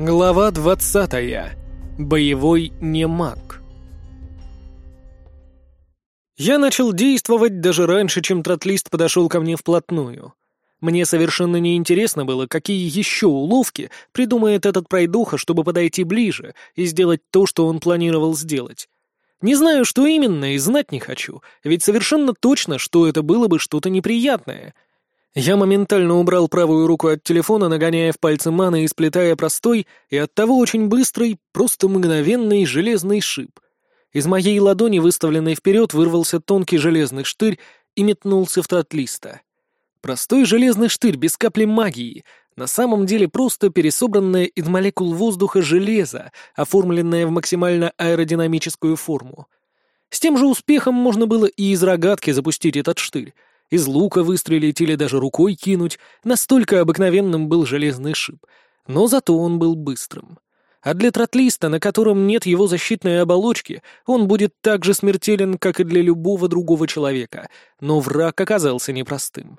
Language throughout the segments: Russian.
Глава 20. Боевой немаг. Я начал действовать даже раньше, чем тротлист подошел ко мне вплотную. Мне совершенно не интересно было, какие еще уловки придумает этот пройдоха, чтобы подойти ближе и сделать то, что он планировал сделать. Не знаю, что именно, и знать не хочу, ведь совершенно точно, что это было бы что-то неприятное — я моментально убрал правую руку от телефона, нагоняя в пальцы маны и сплетая простой и оттого очень быстрый, просто мгновенный железный шип. Из моей ладони, выставленной вперед, вырвался тонкий железный штырь и метнулся в тротлиста. Простой железный штырь без капли магии, на самом деле просто пересобранное из молекул воздуха железо, оформленное в максимально аэродинамическую форму. С тем же успехом можно было и из рогатки запустить этот штырь, из лука выстрелить или даже рукой кинуть, настолько обыкновенным был железный шип. Но зато он был быстрым. А для тротлиста, на котором нет его защитной оболочки, он будет так же смертелен, как и для любого другого человека, но враг оказался непростым.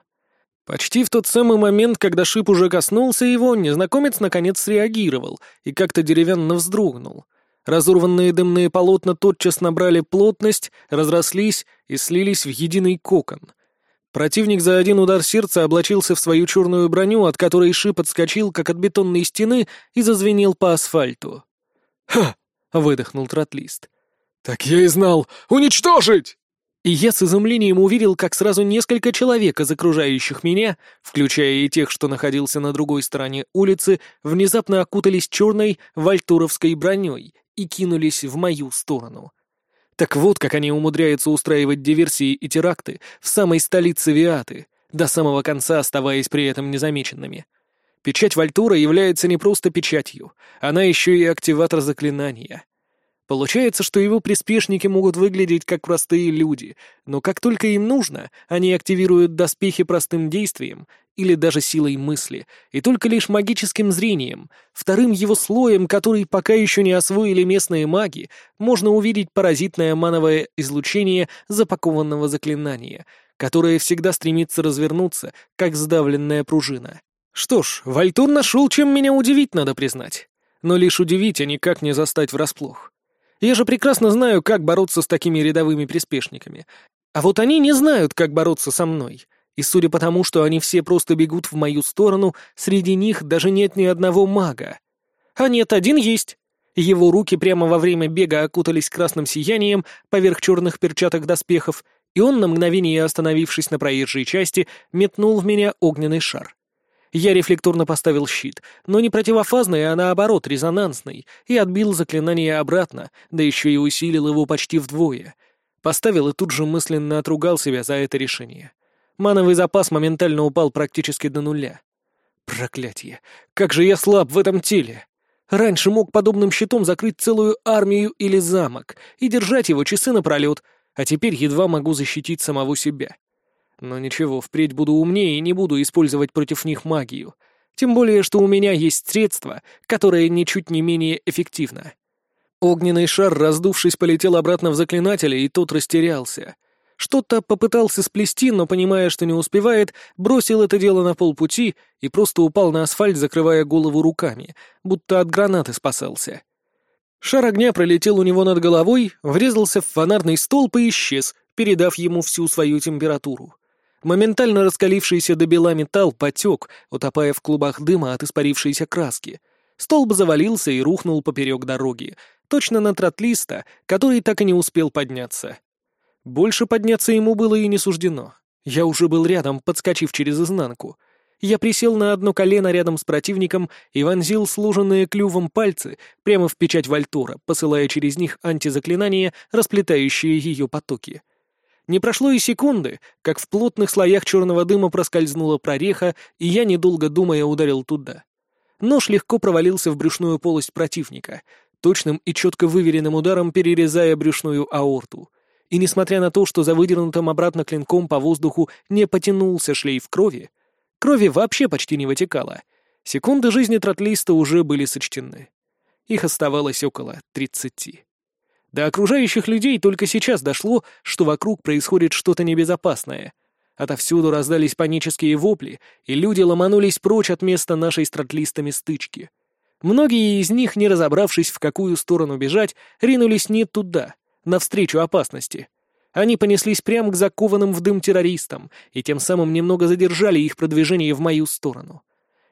Почти в тот самый момент, когда шип уже коснулся его, незнакомец наконец среагировал и как-то деревянно вздрогнул. Разорванные дымные полотна тотчас набрали плотность, разрослись и слились в единый кокон — Противник за один удар сердца облачился в свою черную броню, от которой шип отскочил, как от бетонной стены, и зазвенел по асфальту. «Ха!» — выдохнул тротлист. «Так я и знал! Уничтожить!» И я с изумлением увидел, как сразу несколько человек из окружающих меня, включая и тех, что находился на другой стороне улицы, внезапно окутались черной вальтуровской броней и кинулись в мою сторону. Так вот, как они умудряются устраивать диверсии и теракты в самой столице Виаты, до самого конца оставаясь при этом незамеченными. Печать Вальтура является не просто печатью, она еще и активатор заклинания. Получается, что его приспешники могут выглядеть как простые люди, но как только им нужно, они активируют доспехи простым действием или даже силой мысли, и только лишь магическим зрением, вторым его слоем, который пока еще не освоили местные маги, можно увидеть паразитное мановое излучение запакованного заклинания, которое всегда стремится развернуться, как сдавленная пружина. Что ж, Вальтур нашел, чем меня удивить, надо признать. Но лишь удивить, а никак не застать врасплох. Я же прекрасно знаю, как бороться с такими рядовыми приспешниками. А вот они не знают, как бороться со мной. И судя по тому, что они все просто бегут в мою сторону, среди них даже нет ни одного мага. А нет, один есть. Его руки прямо во время бега окутались красным сиянием поверх черных перчаток доспехов, и он, на мгновение остановившись на проезжей части, метнул в меня огненный шар. Я рефлекторно поставил щит, но не противофазный, а наоборот резонансный, и отбил заклинание обратно, да еще и усилил его почти вдвое. Поставил и тут же мысленно отругал себя за это решение. Мановый запас моментально упал практически до нуля. Проклятие! Как же я слаб в этом теле! Раньше мог подобным щитом закрыть целую армию или замок и держать его часы напролет, а теперь едва могу защитить самого себя. Но ничего, впредь буду умнее и не буду использовать против них магию. Тем более, что у меня есть средство, которое ничуть не менее эффективно. Огненный шар, раздувшись, полетел обратно в заклинателя, и тот растерялся. Что-то попытался сплести, но, понимая, что не успевает, бросил это дело на полпути и просто упал на асфальт, закрывая голову руками, будто от гранаты спасался. Шар огня пролетел у него над головой, врезался в фонарный столб и исчез, передав ему всю свою температуру. Моментально раскалившийся до бела металл потек, утопая в клубах дыма от испарившейся краски. Столб завалился и рухнул поперек дороги, точно на тротлиста, который так и не успел подняться. Больше подняться ему было и не суждено. Я уже был рядом, подскочив через изнанку. Я присел на одно колено рядом с противником и вонзил сложенные клювом пальцы прямо в печать Вальтура, посылая через них антизаклинания, расплетающие ее потоки. Не прошло и секунды, как в плотных слоях черного дыма проскользнула прореха, и я, недолго думая, ударил туда. Нож легко провалился в брюшную полость противника, точным и четко выверенным ударом перерезая брюшную аорту. И несмотря на то, что за выдернутым обратно клинком по воздуху не потянулся шлейф крови, крови вообще почти не вытекало, секунды жизни тротлиста уже были сочтены. Их оставалось около тридцати. До окружающих людей только сейчас дошло, что вокруг происходит что-то небезопасное. Отовсюду раздались панические вопли, и люди ломанулись прочь от места нашей стратлистами стычки. Многие из них, не разобравшись, в какую сторону бежать, ринулись не туда, навстречу опасности. Они понеслись прямо к закованным в дым террористам и тем самым немного задержали их продвижение в мою сторону.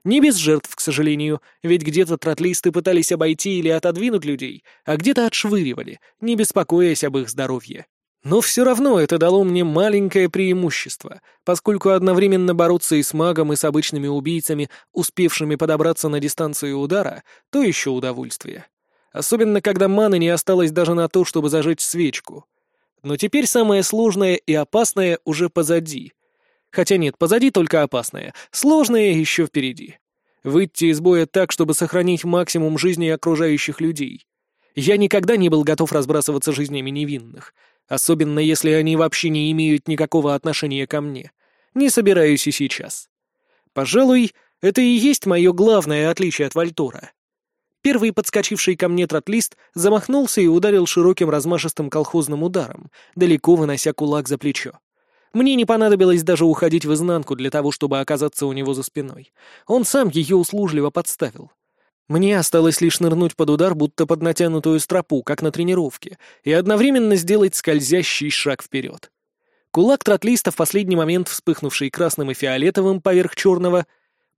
Не без жертв, к сожалению, ведь где-то тротлисты пытались обойти или отодвинуть людей, а где-то отшвыривали, не беспокоясь об их здоровье. Но все равно это дало мне маленькое преимущество, поскольку одновременно бороться и с магом, и с обычными убийцами, успевшими подобраться на дистанцию удара, то еще удовольствие. Особенно, когда маны не осталось даже на то, чтобы зажечь свечку. Но теперь самое сложное и опасное уже позади. Хотя нет, позади только опасное, сложное еще впереди. Выйти из боя так, чтобы сохранить максимум жизни окружающих людей. Я никогда не был готов разбрасываться жизнями невинных — Особенно если они вообще не имеют никакого отношения ко мне. Не собираюсь и сейчас. Пожалуй, это и есть мое главное отличие от Вальтора. Первый подскочивший ко мне тротлист замахнулся и ударил широким размашистым колхозным ударом, далеко вынося кулак за плечо. Мне не понадобилось даже уходить в изнанку для того, чтобы оказаться у него за спиной. Он сам ее услужливо подставил. Мне осталось лишь нырнуть под удар, будто под натянутую стропу, как на тренировке, и одновременно сделать скользящий шаг вперед. Кулак тротлиста, в последний момент вспыхнувший красным и фиолетовым поверх черного,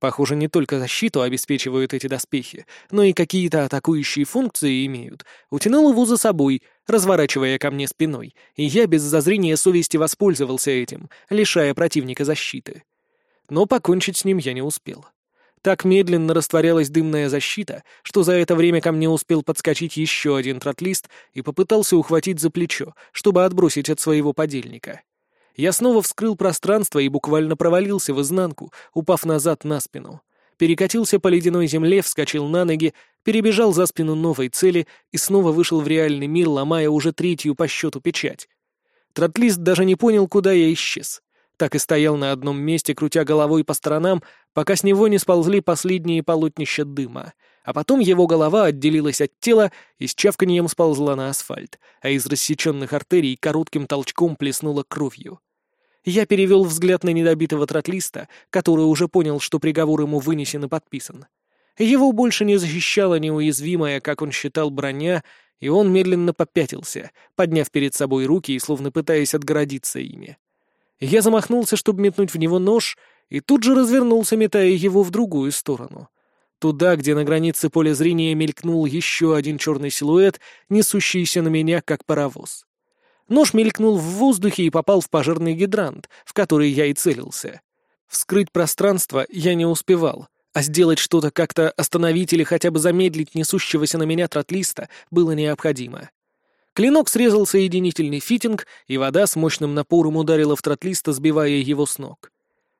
похоже, не только защиту обеспечивают эти доспехи, но и какие-то атакующие функции имеют, утянул его за собой, разворачивая ко мне спиной, и я без зазрения совести воспользовался этим, лишая противника защиты. Но покончить с ним я не успел. Так медленно растворялась дымная защита, что за это время ко мне успел подскочить еще один тротлист и попытался ухватить за плечо, чтобы отбросить от своего подельника. Я снова вскрыл пространство и буквально провалился в изнанку, упав назад на спину. Перекатился по ледяной земле, вскочил на ноги, перебежал за спину новой цели и снова вышел в реальный мир, ломая уже третью по счету печать. Тротлист даже не понял, куда я исчез так и стоял на одном месте, крутя головой по сторонам, пока с него не сползли последние полотнища дыма, а потом его голова отделилась от тела и с чавканьем сползла на асфальт, а из рассеченных артерий коротким толчком плеснула кровью. Я перевел взгляд на недобитого тротлиста, который уже понял, что приговор ему вынесен и подписан. Его больше не защищала неуязвимая, как он считал, броня, и он медленно попятился, подняв перед собой руки и словно пытаясь отгородиться ими. Я замахнулся, чтобы метнуть в него нож, и тут же развернулся, метая его в другую сторону. Туда, где на границе поля зрения мелькнул еще один черный силуэт, несущийся на меня, как паровоз. Нож мелькнул в воздухе и попал в пожарный гидрант, в который я и целился. Вскрыть пространство я не успевал, а сделать что-то как-то остановить или хотя бы замедлить несущегося на меня тротлиста было необходимо. Клинок срезал соединительный фитинг, и вода с мощным напором ударила в тротлиста, сбивая его с ног.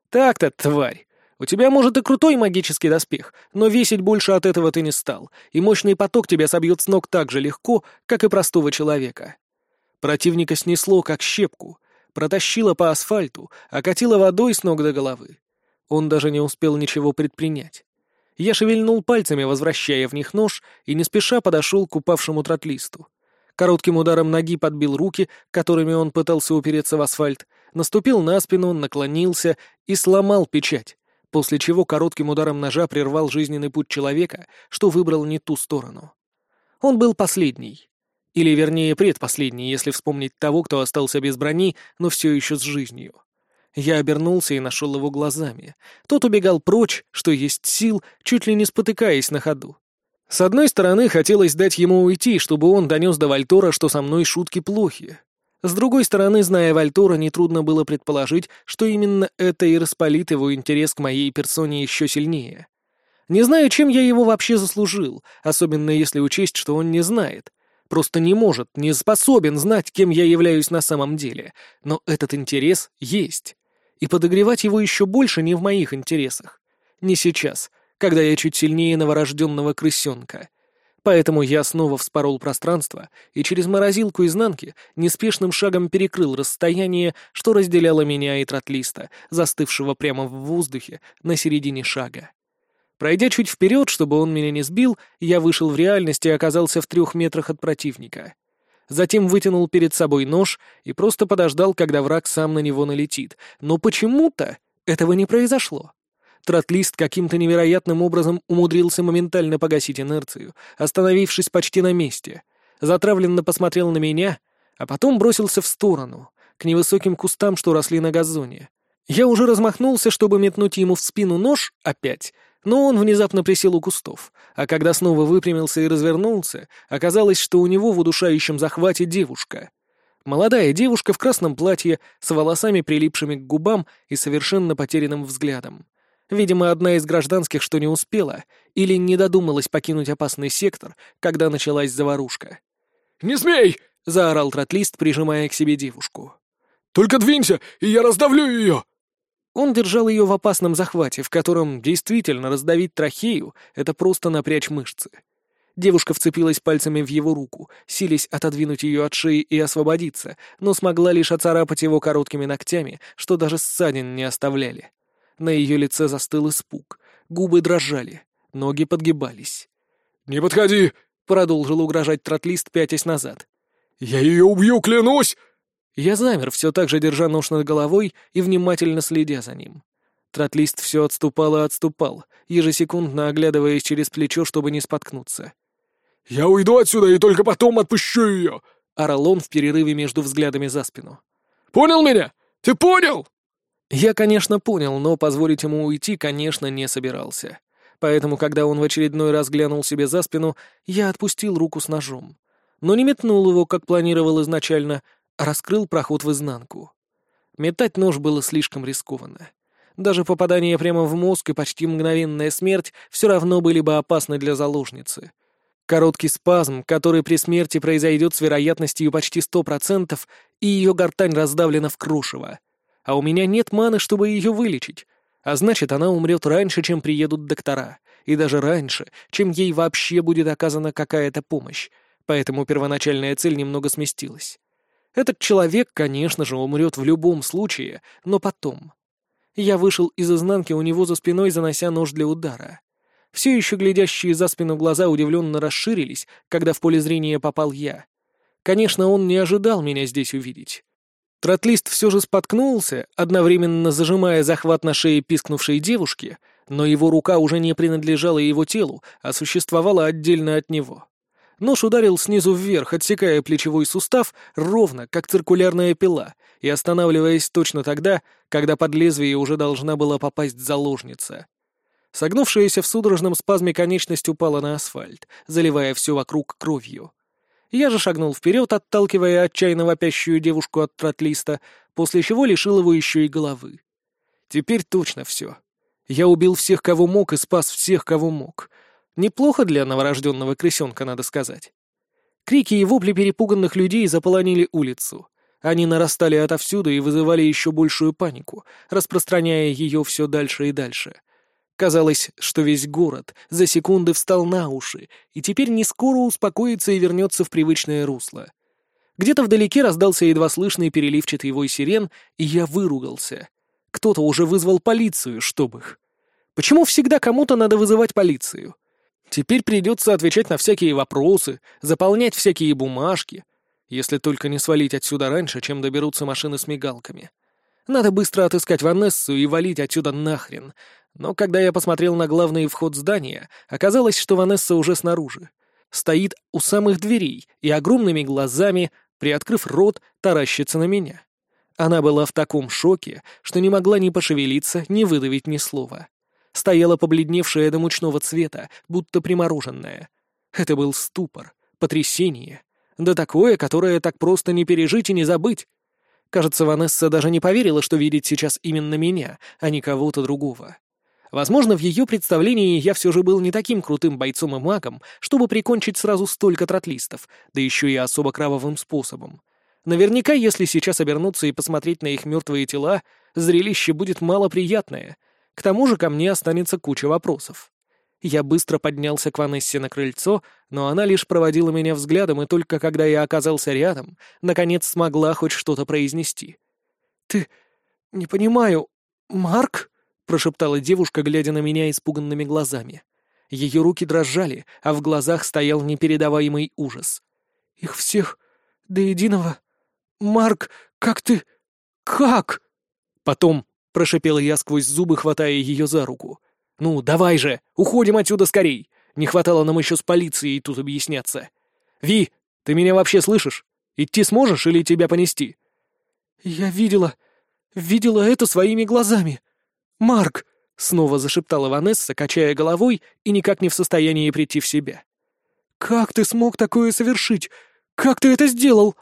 «Так-то, тварь! У тебя, может, и крутой магический доспех, но весить больше от этого ты не стал, и мощный поток тебя собьет с ног так же легко, как и простого человека». Противника снесло, как щепку, протащило по асфальту, окатило водой с ног до головы. Он даже не успел ничего предпринять. Я шевельнул пальцами, возвращая в них нож, и не спеша подошел к упавшему тротлисту. Коротким ударом ноги подбил руки, которыми он пытался упереться в асфальт, наступил на спину, наклонился и сломал печать, после чего коротким ударом ножа прервал жизненный путь человека, что выбрал не ту сторону. Он был последний. Или, вернее, предпоследний, если вспомнить того, кто остался без брони, но все еще с жизнью. Я обернулся и нашел его глазами. Тот убегал прочь, что есть сил, чуть ли не спотыкаясь на ходу. С одной стороны, хотелось дать ему уйти, чтобы он донес до Вальтора, что со мной шутки плохи. С другой стороны, зная Вальтора, нетрудно было предположить, что именно это и распалит его интерес к моей персоне еще сильнее. Не знаю, чем я его вообще заслужил, особенно если учесть, что он не знает. Просто не может, не способен знать, кем я являюсь на самом деле. Но этот интерес есть. И подогревать его еще больше не в моих интересах. Не сейчас, когда я чуть сильнее новорожденного крысенка. Поэтому я снова вспорол пространство и через морозилку изнанки неспешным шагом перекрыл расстояние, что разделяло меня и тротлиста, застывшего прямо в воздухе на середине шага. Пройдя чуть вперед, чтобы он меня не сбил, я вышел в реальность и оказался в трех метрах от противника. Затем вытянул перед собой нож и просто подождал, когда враг сам на него налетит. Но почему-то этого не произошло. Тротлист каким-то невероятным образом умудрился моментально погасить инерцию, остановившись почти на месте. Затравленно посмотрел на меня, а потом бросился в сторону, к невысоким кустам, что росли на газоне. Я уже размахнулся, чтобы метнуть ему в спину нож опять, но он внезапно присел у кустов, а когда снова выпрямился и развернулся, оказалось, что у него в удушающем захвате девушка. Молодая девушка в красном платье, с волосами прилипшими к губам и совершенно потерянным взглядом. Видимо, одна из гражданских, что не успела, или не додумалась покинуть опасный сектор, когда началась заварушка. «Не смей!» — заорал тротлист, прижимая к себе девушку. «Только двинься, и я раздавлю ее!» Он держал ее в опасном захвате, в котором действительно раздавить трахею — это просто напрячь мышцы. Девушка вцепилась пальцами в его руку, сились отодвинуть ее от шеи и освободиться, но смогла лишь оцарапать его короткими ногтями, что даже ссадин не оставляли. На ее лице застыл испуг, губы дрожали, ноги подгибались. «Не подходи!» — продолжил угрожать тротлист, пятясь назад. «Я ее убью, клянусь!» Я замер, все так же держа нож над головой и внимательно следя за ним. Тротлист все отступал и отступал, ежесекундно оглядываясь через плечо, чтобы не споткнуться. «Я уйду отсюда и только потом отпущу ее!» — орал он в перерыве между взглядами за спину. «Понял меня? Ты понял?» Я, конечно, понял, но позволить ему уйти, конечно, не собирался. Поэтому, когда он в очередной раз глянул себе за спину, я отпустил руку с ножом. Но не метнул его, как планировал изначально, раскрыл проход в изнанку. Метать нож было слишком рискованно. Даже попадание прямо в мозг и почти мгновенная смерть все равно были бы опасны для заложницы. Короткий спазм, который при смерти произойдет с вероятностью почти сто процентов, и ее гортань раздавлена в крушево — а у меня нет маны, чтобы ее вылечить. А значит, она умрет раньше, чем приедут доктора, и даже раньше, чем ей вообще будет оказана какая-то помощь, поэтому первоначальная цель немного сместилась. Этот человек, конечно же, умрет в любом случае, но потом. Я вышел из изнанки у него за спиной, занося нож для удара. Все еще глядящие за спину глаза удивленно расширились, когда в поле зрения попал я. Конечно, он не ожидал меня здесь увидеть. Тротлист все же споткнулся, одновременно зажимая захват на шее пискнувшей девушки, но его рука уже не принадлежала его телу, а существовала отдельно от него. Нож ударил снизу вверх, отсекая плечевой сустав ровно, как циркулярная пила, и останавливаясь точно тогда, когда под лезвие уже должна была попасть заложница. Согнувшаяся в судорожном спазме конечность упала на асфальт, заливая все вокруг кровью. Я же шагнул вперед, отталкивая отчаянно вопящую девушку от тротлиста, после чего лишил его еще и головы. Теперь точно все. Я убил всех, кого мог, и спас всех, кого мог. Неплохо для новорожденного крысенка, надо сказать. Крики и вопли перепуганных людей заполонили улицу. Они нарастали отовсюду и вызывали еще большую панику, распространяя ее все дальше и дальше — Казалось, что весь город за секунды встал на уши, и теперь не скоро успокоится и вернется в привычное русло. Где-то вдалеке раздался едва слышный переливчатый вой сирен, и я выругался. Кто-то уже вызвал полицию, чтоб их. Почему всегда кому-то надо вызывать полицию? Теперь придется отвечать на всякие вопросы, заполнять всякие бумажки, если только не свалить отсюда раньше, чем доберутся машины с мигалками. Надо быстро отыскать Ванессу и валить отсюда нахрен, но когда я посмотрел на главный вход здания, оказалось, что Ванесса уже снаружи. Стоит у самых дверей и огромными глазами, приоткрыв рот, таращится на меня. Она была в таком шоке, что не могла ни пошевелиться, ни выдавить ни слова. Стояла побледневшая до мучного цвета, будто примороженная. Это был ступор, потрясение. Да такое, которое так просто не пережить и не забыть. Кажется, Ванесса даже не поверила, что видит сейчас именно меня, а не кого-то другого. Возможно, в ее представлении я все же был не таким крутым бойцом и магом, чтобы прикончить сразу столько тротлистов, да еще и особо кровавым способом. Наверняка, если сейчас обернуться и посмотреть на их мертвые тела, зрелище будет малоприятное. К тому же ко мне останется куча вопросов. Я быстро поднялся к Ванессе на крыльцо, но она лишь проводила меня взглядом, и только когда я оказался рядом, наконец смогла хоть что-то произнести. «Ты... не понимаю... Марк?» прошептала девушка, глядя на меня испуганными глазами. Ее руки дрожали, а в глазах стоял непередаваемый ужас. «Их всех до единого... Марк, как ты... как?» Потом — прошипела я сквозь зубы, хватая ее за руку. «Ну, давай же, уходим отсюда скорей! Не хватало нам еще с полицией тут объясняться. Ви, ты меня вообще слышишь? Идти сможешь или тебя понести?» «Я видела... видела это своими глазами. Марк!» — снова зашептала Ванесса, качая головой и никак не в состоянии прийти в себя. «Как ты смог такое совершить? Как ты это сделал?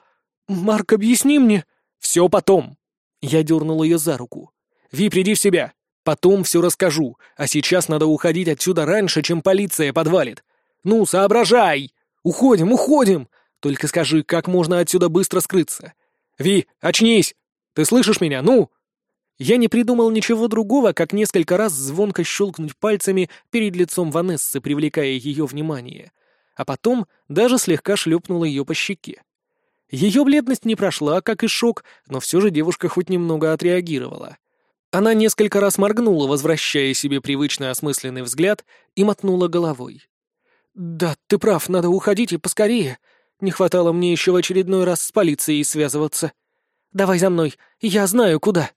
Марк, объясни мне!» «Все потом!» Я дернул ее за руку. «Ви, приди в себя! Потом все расскажу, а сейчас надо уходить отсюда раньше, чем полиция подвалит. Ну, соображай! Уходим, уходим! Только скажи, как можно отсюда быстро скрыться? Ви, очнись! Ты слышишь меня? Ну!» Я не придумал ничего другого, как несколько раз звонко щелкнуть пальцами перед лицом Ванессы, привлекая ее внимание, а потом даже слегка шлепнул ее по щеке. Ее бледность не прошла, как и шок, но все же девушка хоть немного отреагировала. Она несколько раз моргнула, возвращая себе привычно осмысленный взгляд, и мотнула головой. «Да, ты прав, надо уходить и поскорее. Не хватало мне еще в очередной раз с полицией связываться. Давай за мной, я знаю, куда».